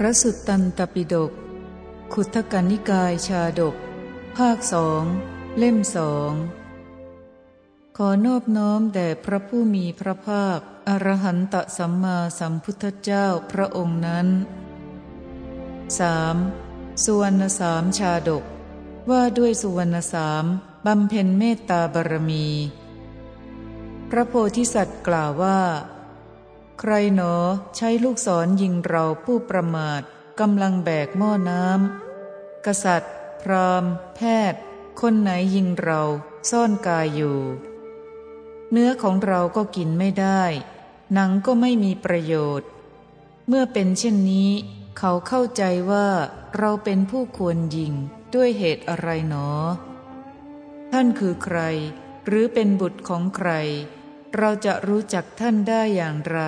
พระสุตตันตปิฎกขุทกนิกายชาดก ภาคสอง เล่มสอง ขอนอบน้อมแด่พระผู้มีพระภาค อรหันตสัมมาสัมพุทธเจ้าพระองค์นั้น 3. สุวรรณสามชาดก ว่าด้วยสุวรรณสามบำเพ็ญเมตตาบารมี พระโพธิสัตว์กล่าวว่า ใครหนอใช้ลูกศรยิงเราผู้ประมาทกำลังแบกหม้อน้ำกษัตริย์ พรามแพทย์ คนไหนยิงเรา ซ่อนกายอยู่ เนื้อของเราก็กินไม่ได้ หนังก็ไม่มีประโยชน์ เมื่อเป็นเช่นนี้ เขาเข้าใจว่าเราเป็นผู้ควรยิงด้วยเหตุอะไรหนอ ท่านคือใคร หรือเป็นบุตรของใคร เราจะรู้จักท่านได้อย่างไร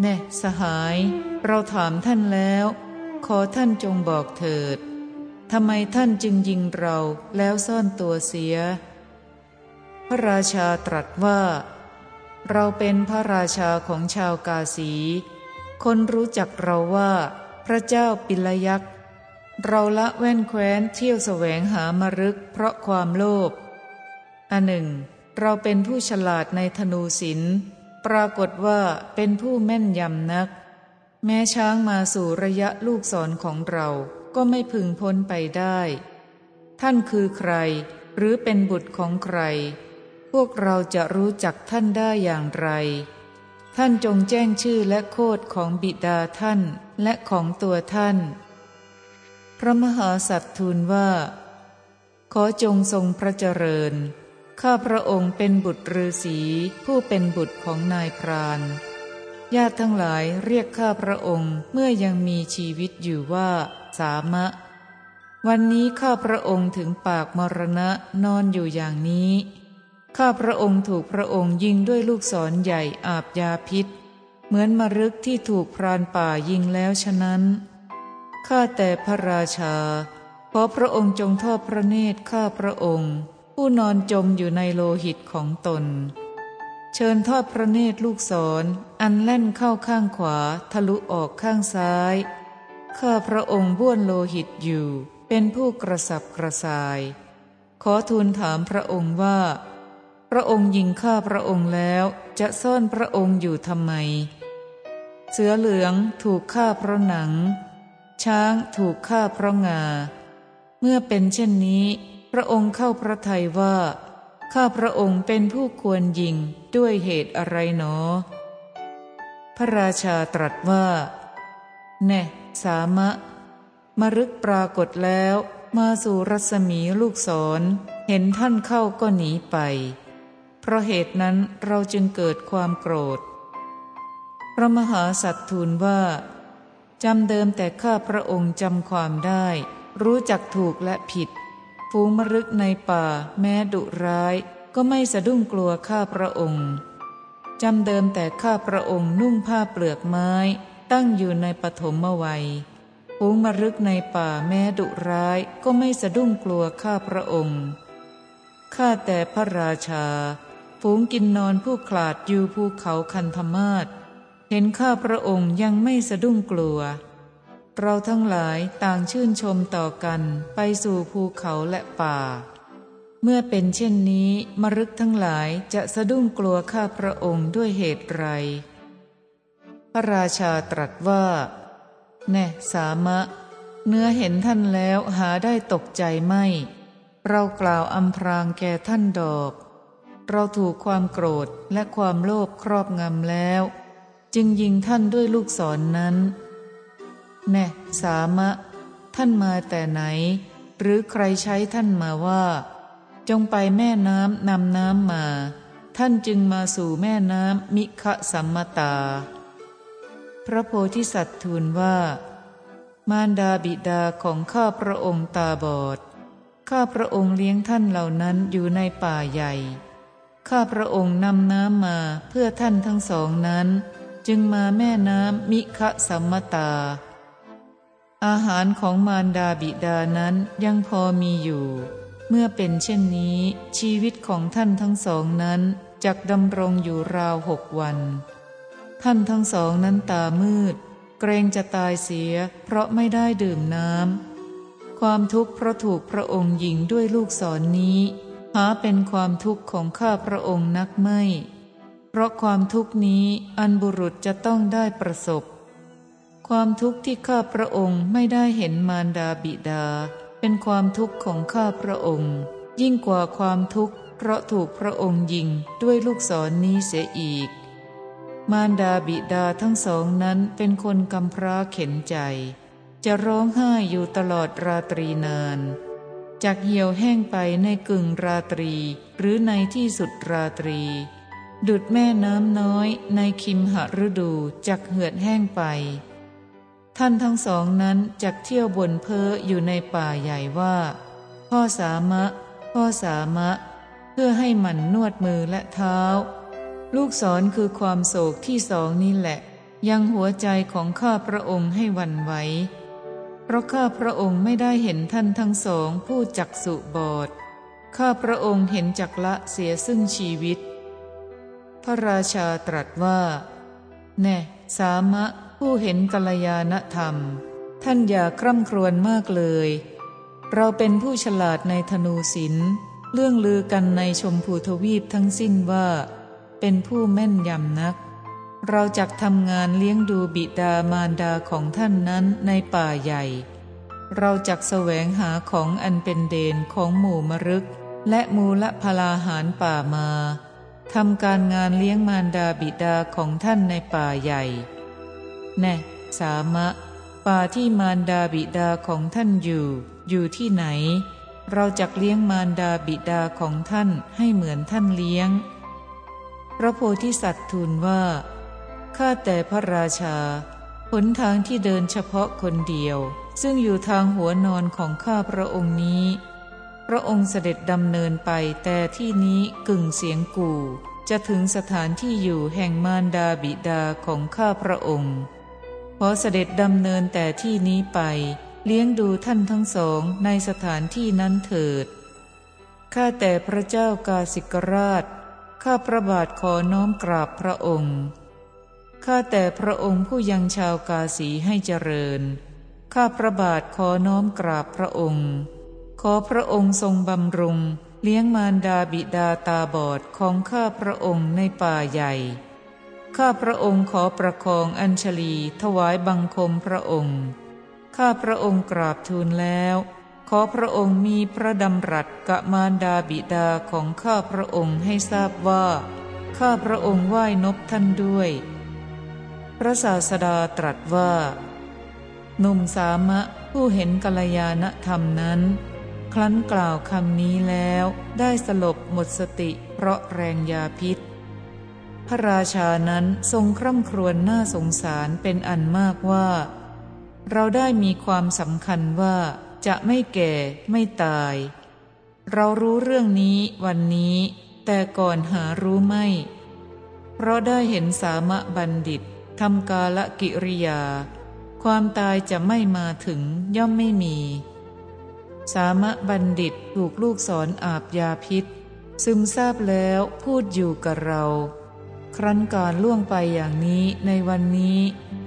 แน่สหาย เราถามท่านแล้ว ขอท่านจงบอกเถิดทำไมท่านจึงยิงเราแล้วซ่อนตัวเสีย พระราชาตรัสว่า เราเป็นพระราชาของชาวกาสี คนรู้จักเราว่า พระเจ้าปิลยักษ์เราละแว่นแคว้นเที่ยวแสวงหามรึกเพราะความโลภอันหนึ่ง เราเป็นผู้ฉลาดในธนูศิลป์ปรากฏว่าเป็นผู้แม่นยำนัก แม้ช้างมาสู่ระยะลูกศรของเราก็ไม่พึงพ้นไปได้ ท่านคือใคร หรือเป็นบุตรของใคร พวกเราจะรู้จักท่านได้อย่างไร ท่านจงแจ้งชื่อและโคดของบิดาท่านและของตัวท่าน พระมหาสัตว์ทูลว่า ขอจงทรงพระเจริญ ข้าพระองค์เป็นบุตรฤาษีผู้เป็นบุตรของนายพรานญาติทั้งหลายเรียกข้าพระองค์เมื่อยังมีชีวิตอยู่ว่า สามะ วันนี้ข้าพระองค์ถึงปากมรณะนอนอยู่อย่างนี้ ข้าพระองค์ถูกพระองค์ยิงด้วยลูกศรใหญ่อาบยาพิษ เหมือนมรึกที่ถูกพรานป่ายิงแล้วฉะนั้น ข้าแต่พระราชา ขอพระองค์จงทอดพระเนตรข้าพระองค์ ผู้นอนจมอยู่ในโลหิตของตน เชิญทอดพระเนตรลูกศรออันแล่นเข้าข้างขวาทะลุออกข้างซ้าย ข้าพระองค์บ้วนโลหิตอยู่เป็นผู้กระสับกระส่าย ขอทูลถามพระองค์ว่า พระองค์ยิงข้าพระองค์แล้วจะซ่อนพระองค์อยู่ทำไม เสือเหลืองถูกฆ่าเพราะหนัง ช้างถูกฆ่าเพราะงา เมื่อเป็นเช่นนี้ พระองค์เข้าพระทัยว่า ข้าพระองค์เป็นผู้ควรยิงด้วยเหตุอะไรหนอ พระราชาตรัสว่า แน่ สามะ มรึกปรากฏแล้วมาสู่รัศมีลูกศร เห็นท่านเข้าก็หนีไป เพราะเหตุนั้นเราจึงเกิดความโกรธ พระมหาสัตว์ทูลว่าจำเดิมแต่ข้าพระองค์จำความได้ รู้จักถูกและผิด ฝูงมรึกในป่าแม้ดุร้าย ก็ไม่สะดุ้งกลัวข้าพระองค์จำเดิมแต่ข้าพระองค์นุ่งผ้าเปลือกไม้ ตั้งอยู่ในปฐมวัยฝูงมรึกในป่าแม้ดุร้ายก็ไม่สะดุ้งกลัวข้าพระองค์ข้าแต่พระราชา ฝูงกินนอนผู้ขลาดอยู่ภูเขาคันธมาศเห็นข้าพระองค์ยังไม่สะดุ้งกลัว เราทั้งหลายต่างชื่นชมต่อกันไปสู่ภูเขาและป่า เมื่อเป็นเช่นนี้มรึกทั้งหลายจะสะดุ้งกลัวข้าพระองค์ด้วยเหตุไร พระราชาตรัสว่า แน่สามะ เนื้อเห็นท่านแล้วหาได้ตกใจไม่ เรากล่าวอำพรางแก่ท่านดอก เราถูกความโกรธและความโลภครอบงำแล้ว จึงยิงท่านด้วยลูกศรนนั้น แน่สามะ ท่านมาแต่ไหน หรือใครใช้ท่านมาว่า จงไปแม่น้ำนำน้ำมา ท่านจึงมาสู่แม่น้ำมิคะสัมมตา พระโพธิสัตว์ทูลว่า มารดาบิดาของข้าพระองค์ตาบอด ข้าพระองค์เลี้ยงท่านเหล่านั้นอยู่ในป่าใหญ่ ข้าพระองค์นำน้ำมาเพื่อท่านทั้งสองนั้น จึงมาแม่น้ำมิคะสัมมตา อาหารของมารดาบิดานั้นยังพอมีอยู่ เมื่อเป็นเช่นนี้ ชีวิตของท่านทั้งสองนั้นจักดำรงอยู่ราวหกวัน ท่านทั้งสองนั้นตามืด เกรงจะตายเสีย เพราะไม่ได้ดื่มน้ำความทุกข์เพราะถูกพระองค์ยิงด้วยลูกศรนนี้ หาเป็นความทุกข์ของข้าพระองค์นักไม่ เพราะความทุกข์นี้อันบุรุษจะต้องได้ประสบ ความทุกข์ที่ข้าพระองค์ไม่ได้เห็นมารดาบิดา เป็นความทุกข์ของข้าพระองค์ ยิ่งกว่าความทุกข์เพราะถูกพระองค์ยิงด้วยลูกศรนนี้เสียอีก มารดาบิดาทั้งสองนั้นเป็นคนกำพร้าเข็นใจ จะร้องไห้อยู่ตลอดราตรีนานจากเหี่ยวแห้งไปในกึ่งราตรี หรือในที่สุดราตรี ดุดแม่น้ำน้อยในคิมหฤดูจักเหือดแห้งไป ท่านทั้งสองนั้นจักเที่ยวบนเพออยู่ในป่าใหญ่ว่า พ่อสามะ พ่อสามะ เพื่อให้มันนวดมือและเท้า ลูกศรคือความโศกที่สองนี่แหละ ยังหัวใจของข้าพระองค์ให้วันไหวเพราะข้าพระองค์ไม่ได้เห็นท่านทั้งสองผู้จักสุบอด ข้าพระองค์เห็นจักละเสียซึ่งชีวิต พระราชาตรัสว่า แน่ สามะ ผู้เห็นกัลยาณธรรม ท่านอย่าคร่ำครวญมากเลย เราเป็นผู้ฉลาดในธนูศิลป์เรื่องลือกันในชมพูทวีปทั้งสิ้นว่า เป็นผู้แม่นยำนัก เราจักทำงานเลี้ยงดูบิดามารดาของท่านนั้นในป่าใหญ่ เราจักแสวงหาของอันเป็นเดนของหมู่มรึก และมูลพลาหารป่ามาทำการงานเลี้ยงมารดาบิดาของท่านในป่าใหญ่ แน่สามะ ป่าที่มารดาบิดาของท่านอยู่ อยู่ที่ไหน เราจะเลี้ยงมารดาบิดาของท่านให้เหมือนท่านเลี้ยง พระโพธิสัตว์ทูลว่า ข้าแต่พระราชา หนทางที่เดินเฉพาะคนเดียว ซึ่งอยู่ทางหัวนอนของข้าพระองค์นี้ พระองค์เสด็จดำเนินไปแต่ที่นี้กึ่งเสียงกู่จะถึงสถานที่อยู่แห่งมารดาบิดาของข้าพระองค์ อเสด็จดำเนินแต่ที่นี้ไป เลี้ยงดูท่านทั้งสองในสถานที่นั้นเถิด ข้าแต่พระเจ้ากาสิกราช ข้าพระบาทขอน้อมกราบพระองค์ ข้าแต่พระองค์ผู้ยังชาวกาสีให้เจริญ ข้าพระบาทขอน้อมกราบพระองค์ ขอพระองค์ทรงบำรุง เลี้ยงมารดาบิดาตาบอดของข้าพระองค์ในป่าใหญ่ ข้าพระองค์ขอประคองอัญชลีถวายบังคมพระองค์ ข้าพระองค์กราบทูลแล้ว ขอพระองค์มีพระดำรัสกะมารดาบิดาของข้าพระองค์ให้ทราบว่า ข้าพระองค์ไหว้นบท่านด้วย พระศาสดาตรัสว่าหนุ่มสามะผู้เห็นกัลยาณธรรมนั้น ครั้นกล่าวคำนี้แล้วได้สลบหมดสติเพราะแรงยาพิษ พระราชานั้นทรงคร่ำครวญน่าสงสารเป็นอันมากว่า เราได้มีความสำคัญว่าจะไม่แก่ไม่ตาย เรารู้เรื่องนี้วันนี้ แต่ก่อนหารู้ไม่ เพราะได้เห็นสามะบัณฑิตทำกาละกิริยา ความตายจะไม่มาถึงย่อมไม่มี สามะบัณฑิตถูกลูกสอนอาบยาพิษ ซึมซาบแล้วพูดอยู่กับเรา ครั้นการล่วงไปอย่างนี้ในวันนี้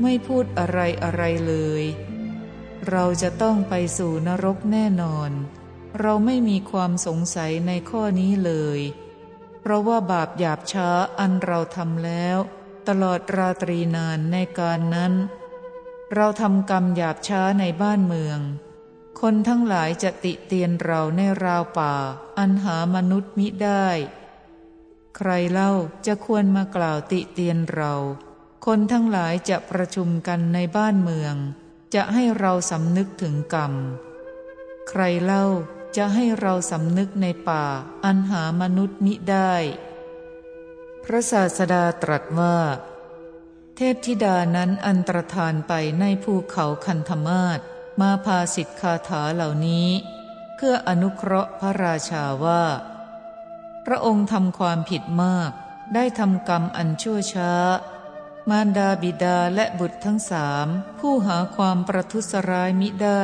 ไม่พูดอะไรอะไรเลย เราจะต้องไปสู่นรกแน่นอน เราไม่มีความสงสัยในข้อนี้เลย เพราะว่าบาปหยาบช้าอันเราทำแล้ว ตลอดราตรีนานในการนั้น เราทำกรรมหยาบช้าในบ้านเมือง คนทั้งหลายจะติเตียนเราในราวป่า อันหามนุษย์มิได้ ใครเล่าจะควรมากล่าวติเตียนเรา คนทั้งหลายจะประชุมกันในบ้านเมือง จะให้เราสำนึกถึงกรรม ใครเล่าจะให้เราสำนึกในป่า อันหามนุษย์มิได้ พระศาสดาตรัสว่า เทพธิดานั้นอันตรธานไปในภูเขาคันธมาศมาพาสิทธคาถาเหล่านี้ เพื่ออนุเคราะห์พระราชาว่า พระองค์ทำความผิดมาก ได้ทำกรรมอันชั่วช้า มารดาบิดาและบุตรทั้งสามผู้หาความประทุษร้ายมิได้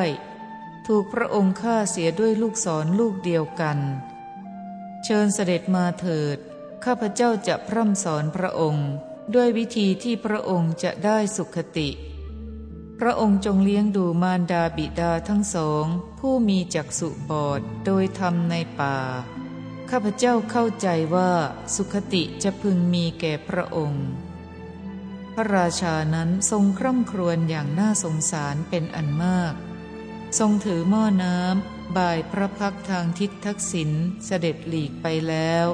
ถูกพระองค์ฆ่าเสียด้วยลูกศรลูกเดียวกัน เชิญเสด็จมาเถิด ข้าพเจ้าจะพร่ำสอนพระองค์ ด้วยวิธีที่พระองค์จะได้สุขติ พระองค์จงเลี้ยงดูมารดาบิดาทั้งสอง ผู้มีจักษุบอดโดยธรรมในป่า ข้าพเจ้าเข้าใจว่าสุขติจะพึงมีแก่พระองค์ พระราชานั้นทรงคร่ำครวญอย่างน่าสงสารเป็นอันมาก ทรงถือหม้อน้ำบ่ายพระพักทางทิศทักษิณเสด็จหลีกไปแล้ว